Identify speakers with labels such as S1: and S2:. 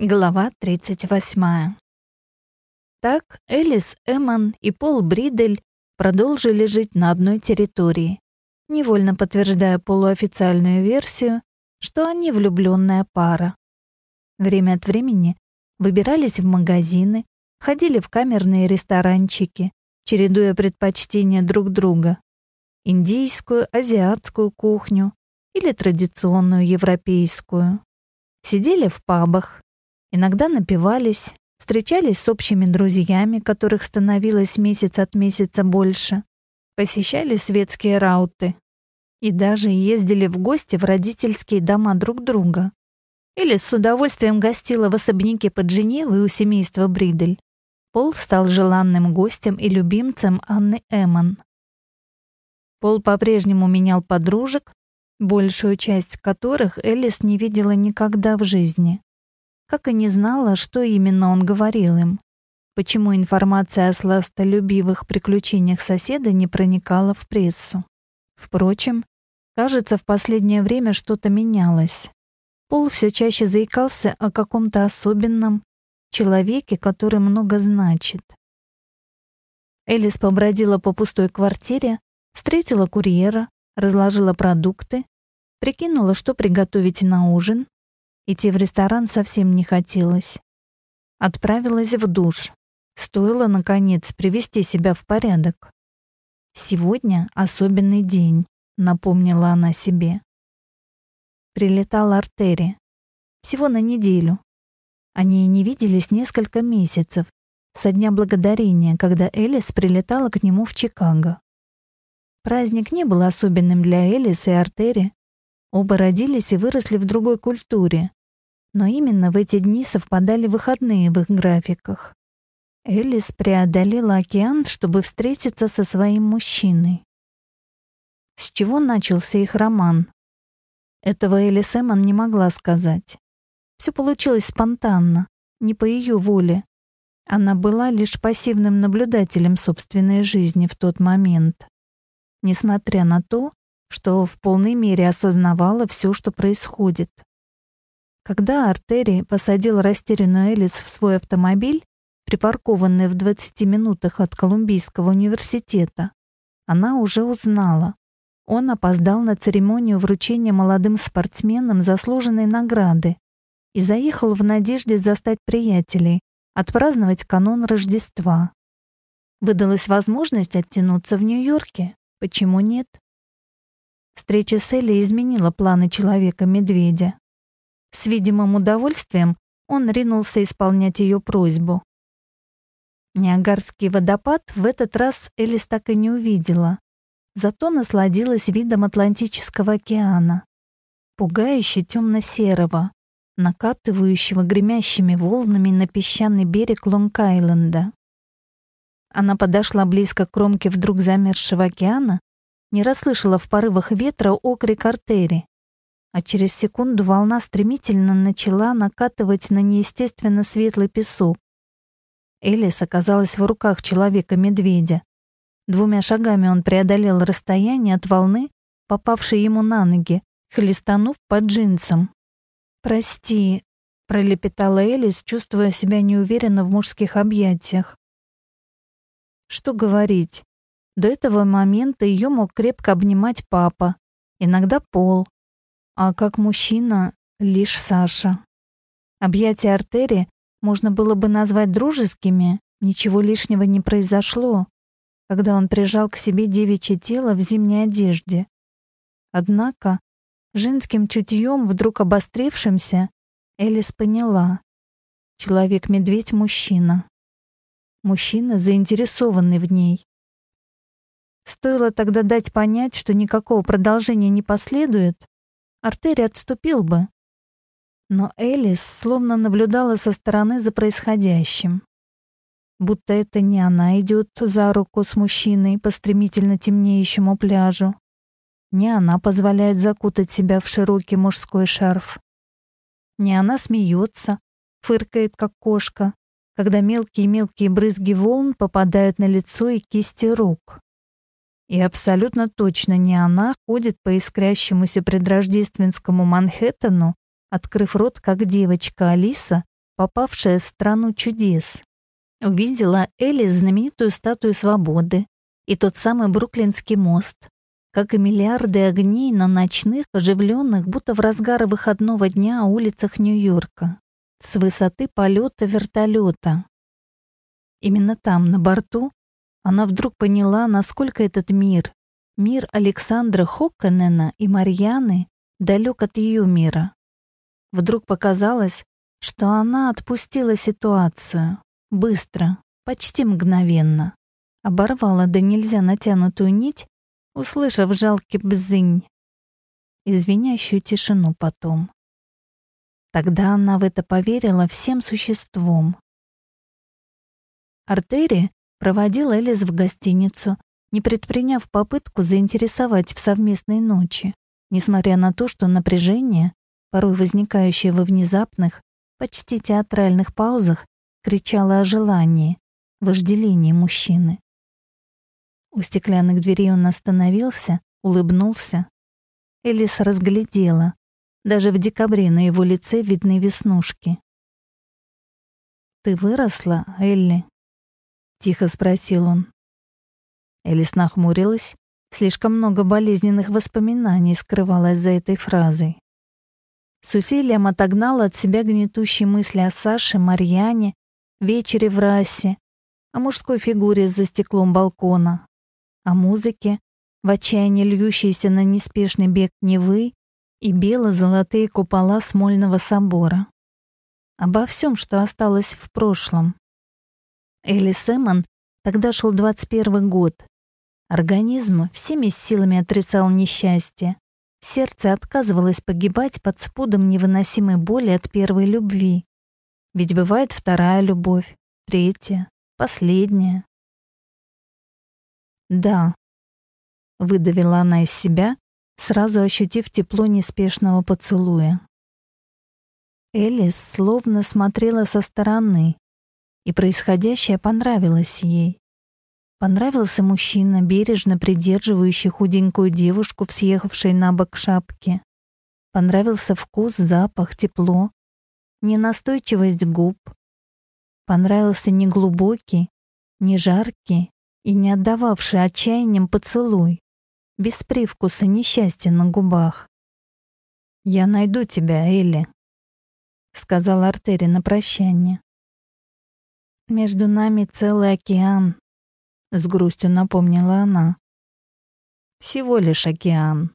S1: Глава 38. Так Элис Эммон и Пол Бридель продолжили жить на одной территории, невольно подтверждая полуофициальную версию, что они влюбленная пара. Время от времени выбирались в магазины, ходили в камерные ресторанчики, чередуя предпочтения друг друга. Индийскую, азиатскую кухню или традиционную европейскую. Сидели в пабах, Иногда напивались, встречались с общими друзьями, которых становилось месяц от месяца больше, посещали светские рауты и даже ездили в гости в родительские дома друг друга. Или с удовольствием гостила в особняке под Женевой у семейства Бридель. Пол стал желанным гостем и любимцем Анны Эммон. Пол по-прежнему менял подружек, большую часть которых Элис не видела никогда в жизни как и не знала, что именно он говорил им. Почему информация о сластолюбивых приключениях соседа не проникала в прессу. Впрочем, кажется, в последнее время что-то менялось. Пол все чаще заикался о каком-то особенном человеке, который много значит. Элис побродила по пустой квартире, встретила курьера, разложила продукты, прикинула, что приготовить на ужин, Идти в ресторан совсем не хотелось. Отправилась в душ. Стоило, наконец, привести себя в порядок. «Сегодня особенный день», — напомнила она себе. Прилетал Артери. Всего на неделю. Они не виделись несколько месяцев, со дня благодарения, когда Элис прилетала к нему в Чикаго. Праздник не был особенным для Элис и Артери. Оба родились и выросли в другой культуре, но именно в эти дни совпадали выходные в их графиках. Элис преодолела океан, чтобы встретиться со своим мужчиной. С чего начался их роман? Этого Элис Эммон не могла сказать. Все получилось спонтанно, не по ее воле. Она была лишь пассивным наблюдателем собственной жизни в тот момент. Несмотря на то, что в полной мере осознавала все, что происходит. Когда Артери посадил растерянную Элис в свой автомобиль, припаркованный в 20 минутах от Колумбийского университета, она уже узнала. Он опоздал на церемонию вручения молодым спортсменам заслуженной награды и заехал в надежде застать приятелей, отпраздновать канон Рождества. Выдалась возможность оттянуться в Нью-Йорке. Почему нет? Встреча с Элли изменила планы Человека-медведя. С видимым удовольствием он ринулся исполнять ее просьбу. Ниагарский водопад в этот раз Элис так и не увидела, зато насладилась видом Атлантического океана, пугающе темно-серого, накатывающего гремящими волнами на песчаный берег Лонг-Айленда. Она подошла близко к кромке вдруг замерзшего океана, не расслышала в порывах ветра окрик артери а через секунду волна стремительно начала накатывать на неестественно светлый песок. Элис оказалась в руках человека-медведя. Двумя шагами он преодолел расстояние от волны, попавшей ему на ноги, хлестанув по джинсам. «Прости», — пролепетала Элис, чувствуя себя неуверенно в мужских объятиях. Что говорить? До этого момента ее мог крепко обнимать папа, иногда Пол, а как мужчина лишь Саша. Объятия артерии можно было бы назвать дружескими, ничего лишнего не произошло, когда он прижал к себе девичье тело в зимней одежде. Однако, женским чутьем, вдруг обострившимся, Элис поняла. Человек-медведь — мужчина. Мужчина, заинтересованный в ней. Стоило тогда дать понять, что никакого продолжения не последует, Артерий отступил бы. Но Элис словно наблюдала со стороны за происходящим. Будто это не она идет за руку с мужчиной по стремительно темнеющему пляжу. Не она позволяет закутать себя в широкий мужской шарф. Не она смеется, фыркает, как кошка, когда мелкие-мелкие брызги волн попадают на лицо и кисти рук. И абсолютно точно не она ходит по искрящемуся предрождественскому Манхэттену, открыв рот, как девочка Алиса, попавшая в страну чудес. Увидела Элли знаменитую статую свободы и тот самый Бруклинский мост, как и миллиарды огней на ночных, оживленных, будто в разгар выходного дня улицах Нью-Йорка, с высоты полета вертолета. Именно там, на борту, она вдруг поняла, насколько этот мир, мир Александра Хокканена и Марьяны, далек от ее мира. Вдруг показалось, что она отпустила ситуацию. Быстро, почти мгновенно. Оборвала до нельзя натянутую нить, услышав жалкий бзынь. Извиняющую тишину потом. Тогда она в это поверила всем существом. Артери проводил Элис в гостиницу, не предприняв попытку заинтересовать в совместной ночи, несмотря на то, что напряжение, порой возникающее во внезапных, почти театральных паузах, кричало о желании, вожделении мужчины. У стеклянных дверей он остановился, улыбнулся. Элис разглядела. Даже в декабре на его лице видны веснушки. «Ты выросла, Элли?» Тихо спросил он. Элис нахмурилась. Слишком много болезненных воспоминаний скрывалось за этой фразой. С усилием отогнала от себя гнетущие мысли о Саше, Марьяне, вечере в расе, о мужской фигуре за стеклом балкона, о музыке, в отчаянии льющейся на неспешный бег Невы и бело-золотые купола Смольного собора. Обо всем, что осталось в прошлом. Элли Сэмон тогда шел 21 год. Организм всеми силами отрицал несчастье. Сердце отказывалось погибать под спудом невыносимой боли от первой любви. Ведь бывает вторая любовь, третья, последняя. «Да», — выдавила она из себя, сразу ощутив тепло неспешного поцелуя. Элис словно смотрела со стороны, и происходящее понравилось ей. Понравился мужчина, бережно придерживающий худенькую девушку в съехавшей на бок шапке. Понравился вкус, запах, тепло, ненастойчивость губ. Понравился не глубокий, не жаркий и не отдававший отчаянием поцелуй, без привкуса несчастья на губах. «Я найду тебя, Элли», — сказал Артери на прощание. Между нами целый океан, с грустью напомнила она. Всего лишь океан.